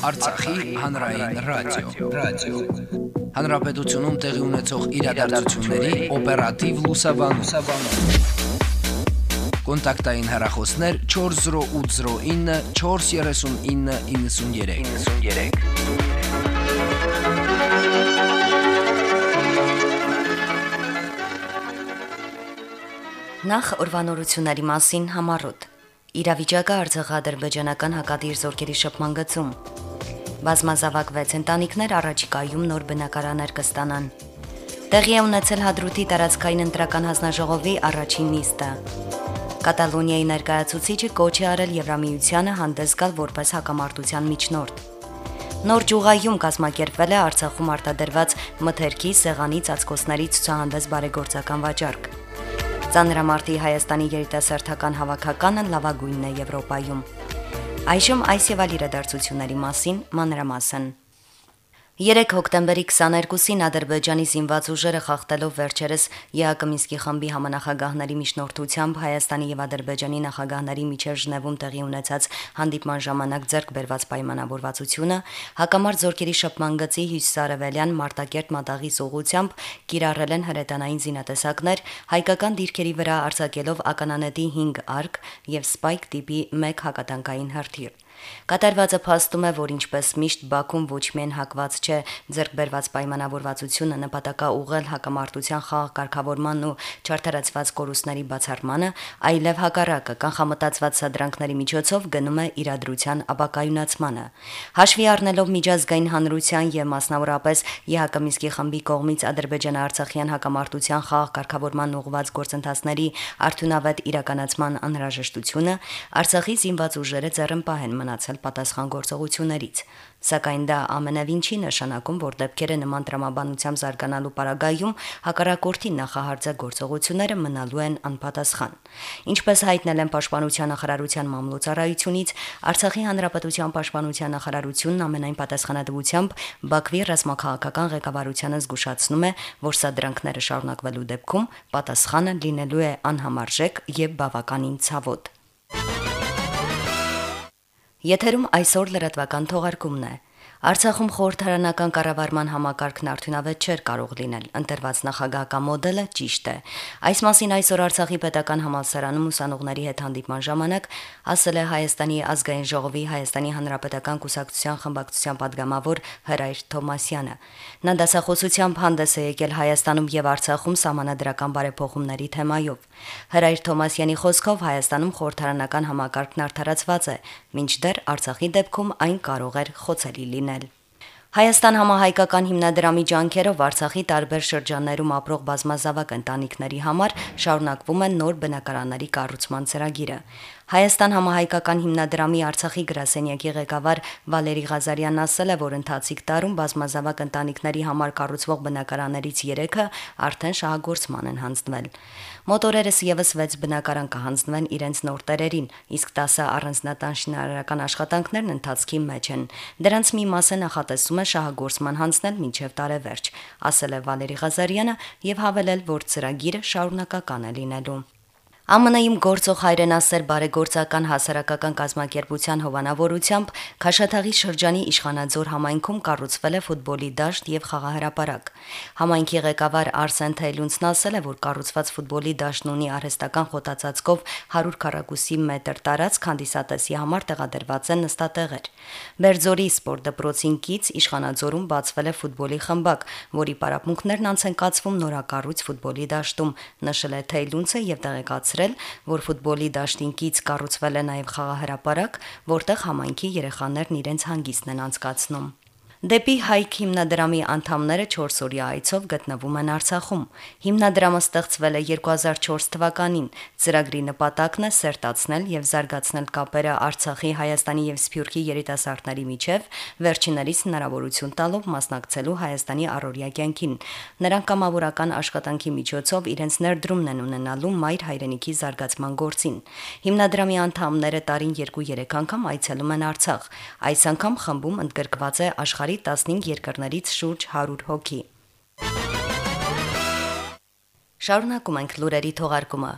Արցախի հանրային ռադիո, ռադիո։ Հանրապետությունում տեղի ունեցող իրադարձությունների օպերատիվ լուսաբանում։ Կոնտակտային հեռախոսներ 40809 43993։ 93 Նախ ուրվանորությունների մասին համառոտ։ Իրավիճակը Արցախ-ադրբեջանական հակադիր զորքերի շփման գծում։ Բազմազավակ 6 ընտանիքներ առաջիկայում նոր բնակարաններ կստանան։ Տեղի է ունեցել Հադրութի տարածքային ընտրական հանձնաժողովի առաջին նիստը։ Կատալոնիայի ներկայացուցիչը կոչ է արել Եվրամիությանը հանդես գալ որպես հակամարտության միջնորդ։ Նոր ջուղայում կազմակերպվել է Արցախում արտադրված մթերքի, սեղանի, ծածկոցների ցուցահանդես բարեգործական վաճառք։ Ծանրամարտի Հայաստանի երիտասարդական հավաքականը լավագույնն է Եվրոպայում։ Այժմ այս եւ այլ իրադարձությունների մասին մանրամասն։ 3 հոկտեմբերի 22-ին Ադրբեջանի զինված ուժերը խախտելով վերջերս ԵԱԿ Մինսկի խմբի համանախագահների միջնորդությամբ Հայաստանի եւ Ադրբեջանի նախագահների միջև Ժնևում տեղի ունեցած հանդիպման ժամանակ ձեռք բերված պայմանավորվածությունը հակամարտ զորքերի շփման գծի հյուսիսարևելյան Մարտակերտ մատաղի սողությամբ կիրառել են հրետանային զինատեսակներ, հայկական դիրքերի վրա արձակելով ականանետի 5 արկ եւ սպայք տիպի 1 հակատանկային հրթիռ։ Կատարվածը փաստում է, որ ինչպես միշտ Բաքուն ոչ միայն հակված չէ ձեռքբերված պայմանավորվածությունը նպատակա ուղղել հակամարտության խաղ կարգավորմանն ու չարթարացված կորուստների բացառմանը, այլև հակառակը կանխամտածված սադրանքների միջոցով գնում է իրադրության ապակայունացմանը։ Հաշվի առնելով միջազգային հանրության եւ մասնավորապես ԵՀԿ Միսկի խմբի կողմից Ադրբեջան-Արցախյան հակամարտության խաղ կարգավորման ուղղված գործընթացների արդյունավետ իրականացման անհրաժեշտությունը, Արցախի զինված ուժերը ձեռնպահ են մնացել պատասխան գործողություններից։ Սակայն դա ամենևին չի նշանակում, որ դեպքերը նման տրամաբանությամբ զարգանալու պարագայում հակառակորդի նախահարձակ գործողությունները մնալու են անպատասխան։ Ինչպես հայտնել են Պաշտպանության նախարարության մամլոյցարայությունից, Արցախի հանրապետության Պաշտպանության նախարարությունն ամենայն պատասխանատվությամբ Բաքվի ռազմաքաղաքական ղեկավարությանը զգուշացնում է, որ սա դրանքները շարունակվելու դեպքում պատասխանը լինելու է անհամարժեք եւ բավականին ցավոտ։ Եթերում այսօր լրատվական թողարկումն է։ Արցախում խորհրդարանական կառավարման համակարգն արդյունավետ չէր կարող լինել։ Ընտրված նախագահական մոդելը ճիշտ է։ Այս մասին այսօր Արցախի Պետական համալսարանում ուսանողների հետ հանդիպման ժամանակ ասել է Հայաստանի ազգային ժողովի Հայաստանի Հանրապետական կուսակցության խմբակցության падգամավոր Հրայր Թոմասյանը։ Նա դասախոսությամբ հանդես է եկել Հայաստանում եւ Արցախում համանadrական բարեփոխումների թեմայով։ Հրայր Թոմասյանի խոսքով Հայաստանում խորհրդարանական համակարգն արդարացված է, ինչդեռ Արցախի դեպքում այն կարող էր խոցելի լինել լինել։ Հայաստան համահայկական հիմնադրամի ջանքերով Արցախի տարբեր շրջաններում ապրող բազմազավակ ընտանիքների համար շարունակվում են նոր բնակարանների կառուցման ծրագիրը։ Հայաստան համահայկական հիմնադրամի Արցախի գրասենյակի ղեկավար Վալերի Ղազարյանն ասել է, որ ընթացիկ տարում բազմազավակ ընտանիքների համար կառուցվող բնակարաններից 3-ը արդեն շահագործման են հանձնվել։ Մոտորերս եւս 6 բնակարան կհանձնվեն իրենց նոր տերերին, իսկ 10 առանձնատան շինարարական աշխատանքներն ընթացքի մեջ են։ Դրանց մի մասը նախատեսում է շահագործման հանձնել մինչև տարեվերջ, ասել է Վալերի Ղազարյանը եւ հավելել, որ ծրագիրը շարունակական է լինելու։ ԱՄՆ-ում գործող հայրենասեր բարեգործական հասարակական կազմակերպության հովանավորությամբ Քաշաթաղի շրջանի Իշխանաձոր համայնքում կառուցվել է ֆուտբոլի դաշտ եւ խաղահրապարակ։ Համայնքի ղեկավար Արսեն Թեյլունցն ասել է, որ կառուցված ֆուտբոլի դաշտն ունի արհեստական խոտածածկով 100 քառակուսի մետր տարածք հանդիսատեսի համար տեղադրված են նստատեղեր։ Բերձորի սպորտ դպրոցին կից Իշխանաձորում բացվել է ֆուտբոլի խմբակ, որի պարապմունքներն անց են կացվում նորակառույց ֆուտբոլի դաշտում, նշել է Թեյլունցը եւ տեղեկացրել նշել, որ ֆուտբոլի դաշտին կից կառուցվել է նաև խաղահրապարակ, որտեղ համայնքի երեխաներն իրենց հանգիստն են անցկացնում։ Դեպի Հայք հիմնադրամի անդամները 4 օրյա այցով գտնվում են Արցախում։ Հիմնադրամը ստեղծվել է 2004 թվականին։ Ծրագրի նպատակն է սերտացնել եւ զարգացնել կապերը Արցախի, Հայաստանի եւ Սփյուռքի երիտասարդների միջև, վերջիններիս հնարավորություն տալով մասնակցելու Հայաստանի առօրյա կյանքին։ Նրանք կամավորական աշխատանքի միջոցով իրենց ներդրումն են ունենալու մայր հայրենիքի զարգացման գործին։ Հիմնադրամի անդամները տարին 2-3 անգամ այցելում են Արցախ։ Այս անգամ խմբում ընդգրկված է աշխարհ աշխարի 15 երկրներից շուրջ 100 հոգի։ Շարունակում ենք լուրերի թողարկումը։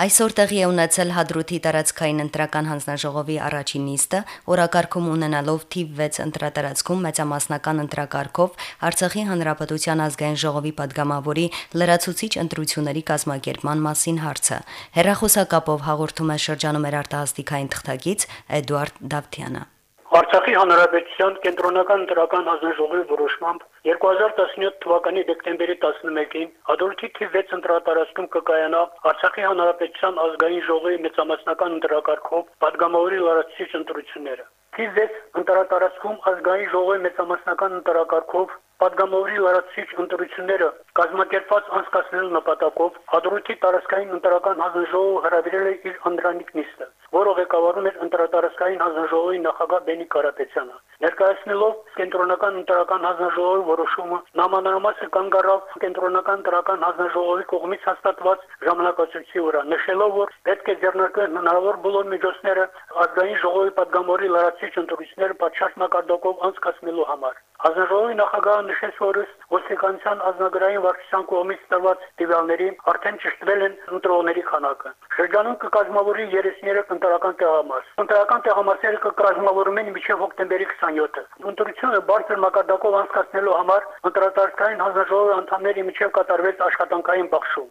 Այսօր տեղի է ունեցել Հադրութի տարածքային ընտրական հանձնաժողովի առաջին նիստը, օրակարգում ունենալով թիվ 6 ընտրատարածքում մեծամասնական ընտրակարգով Արցախի Հանրապետության ազգային ժողովի падգամավորի լրացուցիչ ընտրությունների կազմակերպման մասին հարցը։ Հերրախոսակապով հաղորդում է շրջանում արտահասթիկային թղթակից Էդուարդ Դավթյանը։ Արցախի հանրապետության կենտրոնական դրական հանձնաժողովի որոշմամբ 2017 թվականի դեկտեմբերի 11-ին Ադոլֆի Թիվեց ընտրատարածքում կկայանա Արցախի հանրապետության ազգային ժողովի մեծամասնական ընտրակարգով падգամավորի լարացուցիչ ընտրությունները։ Թիվեց ընտրատարածքում ազգային ժողովի մեծամասնական ընտրակարգով падգամավորի լարացուցիչ ընտրությունները կազմակերպված անցկացնելու նպատակով Հադրութի տարածքային ընտրական հանձնաժողովը հրավիրել է իր անդրանիկ նիստը, որը ղեկավարում էր ընտրատարածքային հանձնաժողովի նախագահ Բենի Կարապետյանը։ Ներկայացնելով կենտրոնական ընտրական հանձնաժողովի որոշումը, նամանրամասը կանգ առավ կենտրոնական ընտրական հանձնաժողովի կողմից հաստատված ժամանակացույցի վրա, նշելով, որ պետք է ձեռնարկվեն հնարավոր բոլոր միջոցները ազգային ժողովի падգամորի լրացիչ ընտրությունները պատշաճ մակարդակով անցկացնելու համար։ Հանձնաժողովի նախագահը նշեց, որ ոստիկանության ազգագրային վարչության կողմից տրված տվյալների արդեն ճշտվել են ընտրողների քանակը։ Շրջանում կկազմավորի 33 ընտրական տեղամաս։ Ընտրական տեղամասերը կկազմավորում են մինչև հոկտեմբերի 27-ը։ Ընտրությունը բարձր մակարդակով անցկացնելու համար ընտրատարածքային հանձնաժողովի անդամների միջև կատարվեց աշխատանքային բախշում։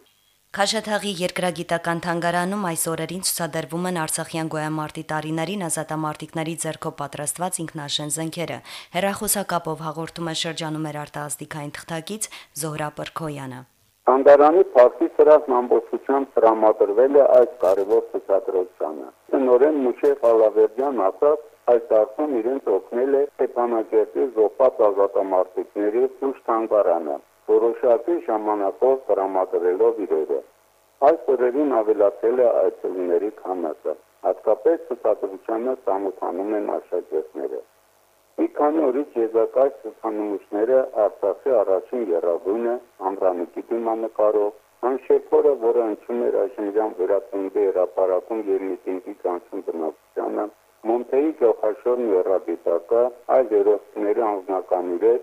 Քաշաթաղի երկրագիտական թանգարանում այս օրերին ցուցադրվում են Արցախյան գոյամարտի տարիներին ազատամարտիկների ձեռքով պատրաստված ինքնաշեն զենքերը։ Հերախոսակապով հաղորդում է շրջանում էր արտահասթիկային թղթակից Զոհրա Պրկոյանը։ Թանգարանի փաստի սրահն ամբողջությամբ տրամադրվել է այս կարևոր ցուցադրությանը։ Նորեն Մուշե Խալավերդյան ասաց, այս դարձում իրենց օգնել է Ստեփանակերտի զոհված ազատամարտիկների ցույց թանգարանը որոշակի ժամանակով տրամադրելով իրերը։ Այս օրերին ավելացել է այցելուների քանակը, հատկապես ցուցադրությանը ծանոթանում են աշակերտները։ Մի քանի օրից եզակայ ցուցանմուշները Արցախի առաջին երագույնը Ամրամիկի դիմանկարով, Անշեփորը, որը ընչում էր այժմյան վերածննդի հրապարակում եւ միտինգի կանցում բնակչությանը, Մոնտեի գլխաշորն երադիտակը, այլ երոստների անձնական իրեր,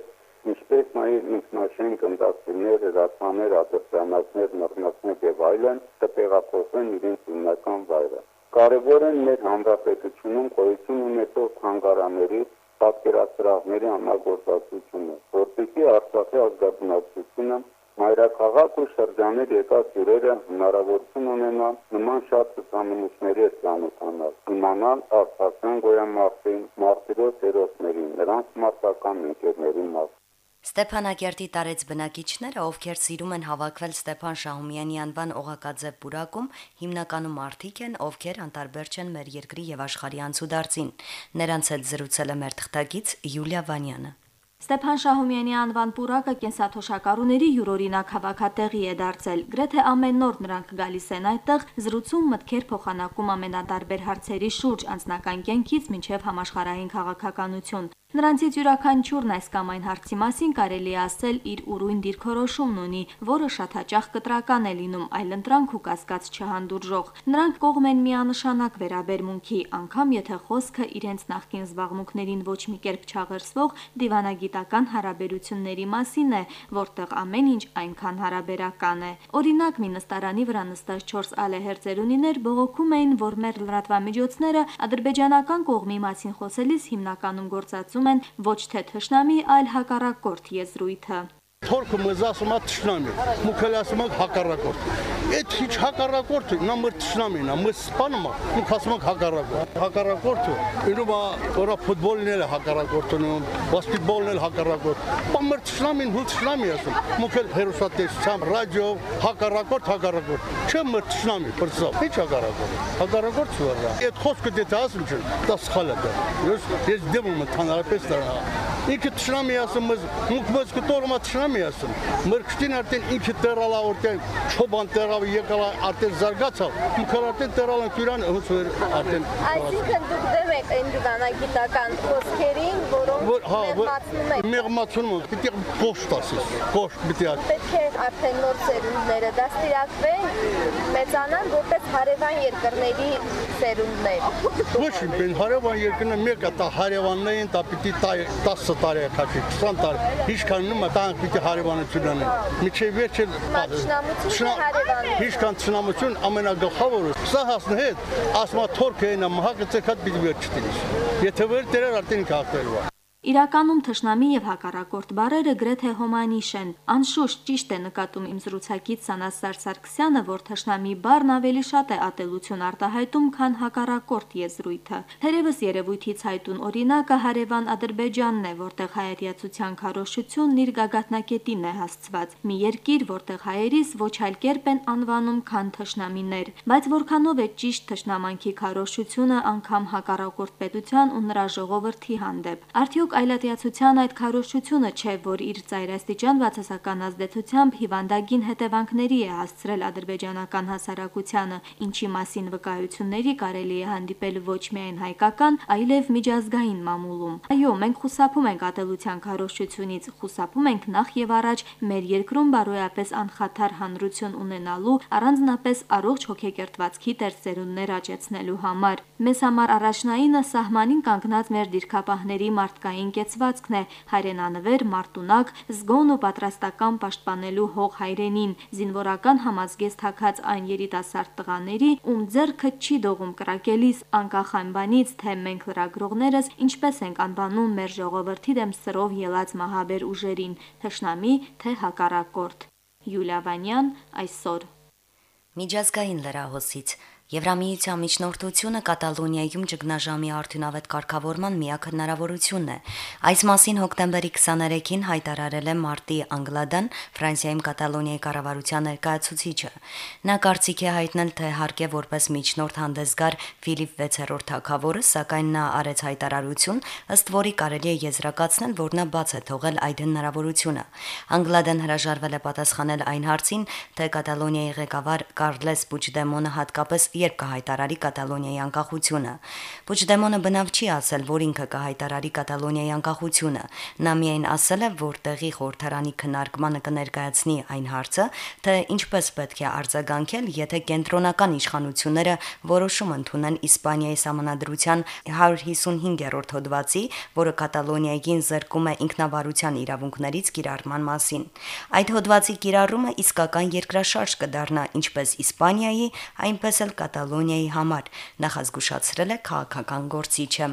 ինչպես նաև ինքնաշեն կնդակցիներ, հրացաներ, ատերցանակներ, մռնացներ եւ այլն կտեղափոխվեն իրենց հիմնական վայրը։ Կարևոր են մեր հանրապետությունում գոյություն ունեցող թանգարանների պատկերասրահների համագործակցությունը, որտեղի Արցախի ազգաբնակչությունը մայրաքաղաք ու շրջաներ եկած հյուրերը հնարավորություն ունենան նման շատ ցուցանմուշների ծանոթանալ, իմանալ Արցախյան գոյամարտի մարտիրոս հերոսներին, նրանց մարտական ընկերների մասին։ Ստեփանակերտի տարեց բնակիչները, ովքեր սիրում են հավաքվել Ստեփան Շահումյանի անվան օղակաձև պուրակում, հիմնականում մարդիկ են, ովքեր անտարբեր չեն մեր երկրի եւ աշխարհի անցուդարձին։ Նրանց հետ զրուցել է մեր թղթակից Յուլիա Վանյանը։ Ստեփան Շահումյանի անվան պուրակը կենսաթոշակառուների յուրօրինակ հավաքատեղի է դարձել։ Գրեթե ամեն նոր նրանք գալիս են այդտեղ, զրուցում մտքեր փոխանակում ամենատարբեր հարցերի շուրջ, անձնական կյանքից մինչև համաշխարհային քաղաքականություն։ Նրանցից յուրաքանչյուրն այս կամ այն հարցի մասին կարելի է ասել իր ուրույն դիրքորոշումն ունի, որը շատ հաճախ կտրական է լինում, այլընտրանք ու կասկած չհանդուրժող։ Նրանք կողմ են միանշանակ վերաբերմունքի, անգամ եթե խոսքը իրենց նախկին զբաղմունքներին ոչ մի կերպ չաղերսվող դիվանագիտական հարաբերությունների մասին է, որտեղ ամեն ինչ այնքան հարաբերական է։ Օրինակ, մի նստարանի վրա նստած 4 ալեհեր ծերունիներ բողոքում էին, որ մեր լրատվամիջոցները ադրբեջանական կողմի մասին խոսելիս հիմնականում գործածում ընդգծում են ոչ թե թշնամի, այլ հակառակորդ եզրույթը։ Թորքը մեզ ասում է թշնամի, մուքել ասում է հակառակորդ։ Այդ ինչ հակառակորդը, նա մեր թշնամին է, մեր սպանում է, մուք ասում ենք հակառակորդ։ Հակառակորդը, իրում է, որա ֆուտբոլն էլ հակառակորդն է, բասկետբոլն էլ հակառակորդ։ Բա մեր թշնամին հու թշնամի ասում, մուքել հերոսատեսությամբ, ռադիո, հակառակորդ, հակառակորդ։ Չէ մեր թշնամի, բրծավ, ինչ հակառակորդ։ Հակառակորդ չուրա։ Այդ խոսքը դե ասում չէ, դա սխալ է։ Ես ես դեմ եմ հանրապես դրա ինքը թշնամի ասում ես մուք մեզ կտորմա թշնամի ասում մեր քշտին արդեն ինքը տեղալա օրտեն չոբան տեղավ եկալա արդեն զարգացավ մուքալ արդեն տեղալան քյուրան ոնց որ արդեն այսինքն դուք նայում եք այն դիվանագիտական խոսքերին, որոնք որ հա մեղմացնում են։ մեղմացնում են պիտի կոշտ ասես կոշտ պիտի ասես Պետք է արդեն նոր սերունդները դաստիարակվեն, մեծանան որպես հարևան երկրների սերունդներ։ ոչ բեն հարևան երկրը մեկը տա հարևաններին տա պիտի տա 10 տարի քաշի 20 տարի ինչքան նույնը տան պիտի հարևանություն անեն միջև վերջը Մաչնամություն հարևան։ ինչքան ցնամություն ամենագլխավորը սա հասնի հետ ասма թորքը այնա մահակը ցեկած պիտի չտինի եթե վեր դերեր արդեն կախտելվա Իրականում թշնամի եւ հակառակորդ բարերը գրեթե հոմանիշ են։ Անշուշտ ճիշտ է նկատում իմ զրուցակից Սանասար Սարգսյանը, որ թշնամի բառն ավելի շատ է ատելություն արտահայտում, քան հակառակորդ եզրույթը։ Թերևս երևույթից հայտուն օրինակը հարևան Ադրբեջանն է, որտեղ հայատյացության քարոշությունն իր գագաթնակետին է հասցված։ Մի երկիր, որտեղ հայերիս ոչ այլ կերպ են անվանում, քան թշնամիներ։ Բայց որքանով է ճիշտ թշնամանքի քարոշությունը անգամ հակառակորդ պետության ու նրա ժողովրդի հանդեպ։ Արդյոք այլատիացության այդ քարոշչությունը չէ, որ իր ծայրաստիճան բացասական ազդեցությամբ հիվանդագին հետևանքների է հասցրել ադրբեջանական հասարակությանը, ինչի մասին վկայությունների կարելի է հանդիպել ոչ միայն հայկական, այլև միջազգային մամուլում։ Այո, մենք խուսափում ենք ատելության քարոշչությունից, խուսափում ենք նախ եւ առաջ մեր երկրում բարոյապես անխաթար հանրություն ունենալու, առանձնապես առողջ հոգեկերտվածքի տերծերուններ աճեցնելու համար։ Մեզ համար առաջնայինը սահմանին կանգնած մեր դիրքապահների մարդկային հայրենային կեցվածքն է, հայրենանվեր, մարտունակ, զգոն ու պատրաստական պաշտպանելու հող հայրենին, զինվորական համազգեստ հակած այն երիտասարդ տղաների, ում ձեռքը չի դողում կրակելիս, անկախ այն բանից, թե մենք լրագրողներս ինչպես ենք անվանում մեր ժողովրդի դեմ սրով ելած մահաբեր ուժերին, թշնամի թե հակառակորդ։ Յուլիա Վանյան այսօր Միջազգային լրահոսից Եվրամիության միջնորդությունը Կատալոնիայում ճգնաժամի արդյունավետ կարգավորման միակ հնարավորությունն է։ Այս մասին հոկտեմբերի 23-ին հայտարարել է Մարտի Անգլադան Ֆրանսիայում Կատալոնիայի կառավարության ներկայացուցիչը։ Նա կարծիք է հայտնել, թե հարկե որպես միջնորդ հանդես գար Ֆիլիպ 6-րդ թագավորը, սակայն նա արեց հայտարարություն, ըստ որի կարելի է եզրակացնել, որ նա բաց է թողել այդ հնարավորությունը։ Անգլադան հրաժարվել է պատասխանել այն հարցին, թե Կատալոնիայի ղեկավար Կարլես Պուչդեմոնը հատկապես երբ կհայտարարի Կատալոնիայի անկախությունը։ Պուչդեմոնը բնավ չի ասել, որ ինքը կհայտարարի Կատալոնիայի անկախությունը։ Նա միայն ասել է, որ տեղի խորհրդարանի քննարկմանը կներկայացնի այն հարցը, թե ինչպես պետք է արձագանքել, եթե կենտրոնական իշխանությունները որոշում ընդունեն Իսպանիայի համանadrության 155-րդ հոդվածի, որը Կատալոնիային զրկում է ինքնավարության իրավունքներից կիրառման մասին։ Այդ հոդվածի կիրառումը իսկական երկրաշարժ կդառնա ինչպես Իսպանիայի, այնպես էլ Կատալոնիայի համար, նախազգուշացրել է քաղաքական գործիչը։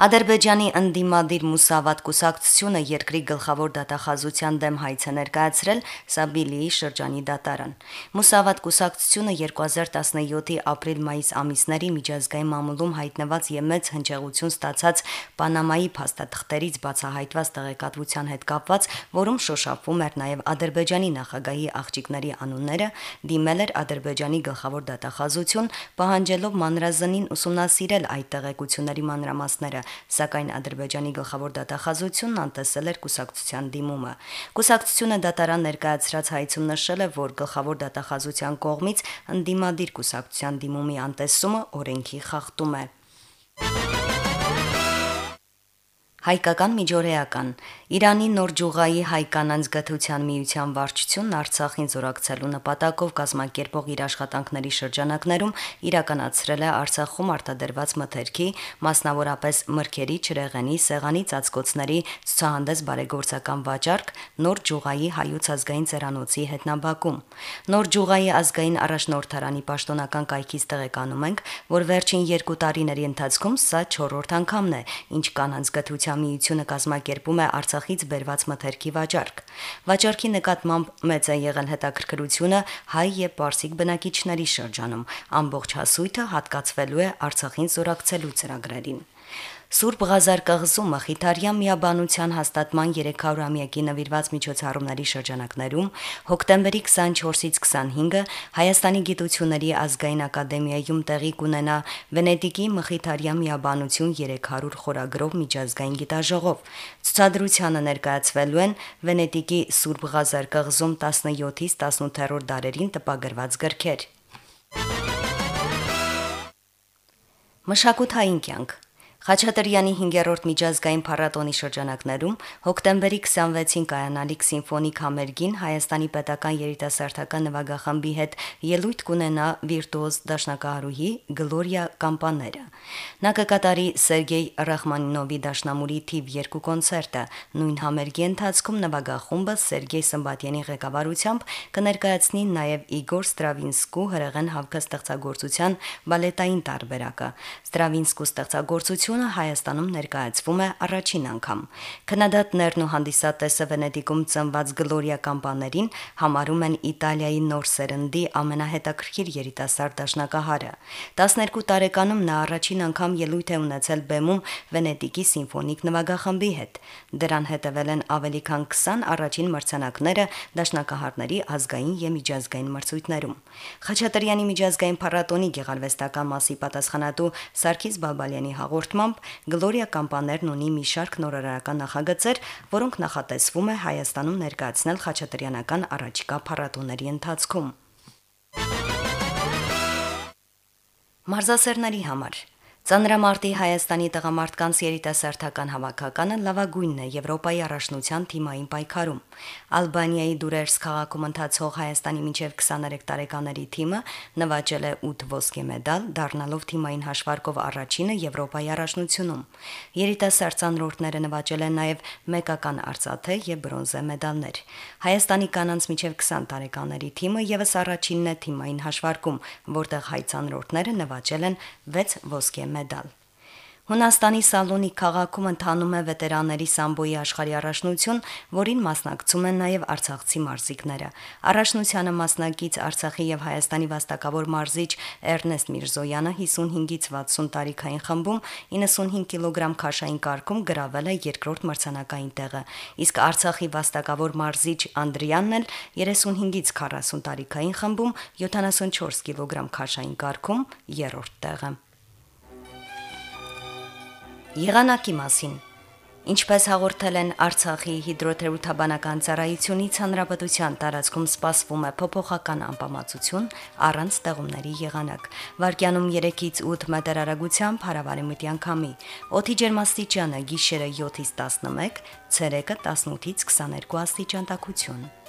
Ադրբեջանի ընդդիմադիր Մուսավատ կուսակցությունը երկրի գլխավոր դատախազության դեմ հայց է ներկայացրել Սաբիլիի շրջանի դատարան։ Մուսավատ կուսակցությունը 2017-ի ապրիլ-մայիս ամիսների միջազգային մամուլում հայտնված եւ մեծ հնչեղություն ստացած Պանամայի փաստաթղթերից բացահայտված տեղեկատվության հետ կապված, որում շոշափվում էր նաեւ Ադրբեջանի նախագահի աղջիկների անունները, դիմել էր Ադրբեջանի գլխավոր դատախազություն, պահանջելով մանրազնին ուսումնասիրել այդ տեղեկությունների մանրամասները սակայն Ադրբեջանի գլխավոր դատախազությունն անտեսել էր կուսակցության դիմումը։ Կուսակցությունը դատարան ներկայացրած հայցում նշել է, որ գլխավոր դատախազության կողմից ընդդիմադիր կուսակցության դիմումի անտեսումը օրենքի խախտում է։ Հայկական միջօրեական Իրանի նոր ջուղայի հայկանանց գթության միության վարչությունն Արցախին զորակցելու նպատակով կազմակերպող իր աշխատանքների շրջանակներում իրականացրել է Արցախում արտադրված մթերքի, մասնավորապես մրգերի, ջրեղենի, սեղանի ծածկոցների ցուցահանդես բարեգործական վաճառք նոր ջուղայի հայոց ազգային ծերանոցի հետնաբակում։ Նոր ջուղայի ազգային առաջնորդարանի պաշտոնական կայքից տեղեկանում ենք, որ վերջին 2 տարիների ընթացքում սա 4-րդ անգամն է, ինչ կանանց գթության միությունը կազմակերպում է Արցախից բերված մթերքի վաճառք։ Վաճառքի նկատմամբ մեծ է եղել հետաքրքրությունը հայ եւ պարսիկ բնակիչների շրջանում։ Ամբողջ հասույթը հատկացվելու է Արցախին զորակցելու ծրագրերին։ Սուրբ Ղազար կղզու Մխիթարյան միաբանության հաստատման 300-ամյակի նվիրված միջոցառումների շրջանակներում հոկտեմբերի 24-ից 25-ը Հայաստանի Գիտությունների ազգային ակադեմիայում տեղի կունենա Վենետիկի Մխիթարյան միաբանություն 300 խորագրով միջազգային գիտաժողով։ Ցուցադրությանը ներկայացվելու են Վենետիկի Սուրբ Ղազար կղզում 17-ից 18-րդ դարերին տպագրված գրքեր։ Մշակութային կյանք Խաչատրյանի 5-րդ միջազգային փառատոնի շրջանակներում հոկտեմբերի 26-ին կայանալիք սիմֆոնիկ համերգին Հայաստանի պետական երիտասարդական նվագախմբի հետ ելույթ կունենա վիրտուոզ դաշնակահարուհի Գլորիա Կամպաները։ Նա կկատարի Սերգեյ Ռախմանինովի դաշնամուրի թիվ 2 կոնցերտը։ Նույն համերգի ընթացքում նվագախումբը Սերգեյ Սմբատյանի ղեկավարությամբ կներկայացնի նաև Իգոր Ստրավինսկու հրեղեն հավքը ստեղծագործության բալետային տարբերակը։ Ստրավինսկու ստեղծագործությունը Հանրապետությունը Հայաստանում ներկայացվում է առաջին անգամ։ Քննադատներն ու հանդիսատեսը Վենետիկում ծնված Գլորիա Կամպաներին համարում են Իտալիայի նոր սերնդի ամենահետաքրքիր երիտասարդ դաշնակահարը։ 12 տարեկանում նա առաջին անգամ ելույթ է ունեցել բեմում Վենետիկի սիմֆոնիկ նվագախմբի հետ։ Դրան հետևել են ավելի քան 20 առաջին մրցանակները դաշնակահարների ազգային եւ միջազգային մրցույթներում։ Խաչատրյանի միջազգային փառատոնի գեղարվեստական մասի պատասխանատու Սարգիս Բալբալյանի հաղորդում նկատմամբ Գլորիա Կամպաներն ունի մի շարք նորարարական նախագծեր, որոնք նախատեսվում է Հայաստանում ներկայացնել խաչատրյանական առաջիկա փառատոների ընթացքում։ Մարզասերների համար Ծանրամարտի Հայաստանի տղամարդկանց երիտասարդական հավաքականը լավագույնն է Եվրոպայի առաջնության թիմային պայքարում։ Ալբանիայի Դուրերս քաղաքում ընթացող Հայաստանի մինչև 23 տարեկաների թիմը նվաճել է 8 ոսկե մեդալ, դառնալով թիմային հաշվարկով առաջինը Եվրոպայի առաջնությունում։ Երիտասարդ ծանրորդները նվաճել են նաև մեկական արծաթե եւ բրոնզե մեդալներ։ Հայաստանի կանանց մինչև 20 տարեկաների թիմը եւս առաջինն է թիմային հաշվարկում, որտեղ հայ ծանրորդները նվաճել են 6 ոսկե մեդալ։ Հունաստանի Սալոնի քաղաքում ընթանում է վետերանների սամբոյի աշխարհի առաջնություն, որին մասնակցում են նաև արցախցի մարզիկները։ Առաջնությանը մասնակից Արցախի եւ Հայաստանի վաստակավոր մարզիչ Էրնեստ Միրզոյանը 55-ից 60 տարիքային խմբում 95 կիլոգրամ քաշային կարգում գրավել է երկրորդ մրցանակային տեղը, իսկ Արցախի վաստակավոր մարզիչ Անդրյանն էլ 35-ից 40 տարիքային խմբում 74 կիլոգրամ քաշային կարգում երրորդ տեղը։ Եղանակի մասին Ինչպես հաղորդել են Արցախի հիդրոթերապևտաբանական ծառայությունից հանրապետության տարածքում սպասվում է փոփոխական անբավարարություն առանց ստեղումների եղանակ։ Վարկյանում 3-ից 8 մետր արագությամբ հարավարեմտյան քամի։ Օդի ջերմաստիճանը գիշերը 7-ից 11, ցերեկը 18-ից 22 աստիճան տաքություն։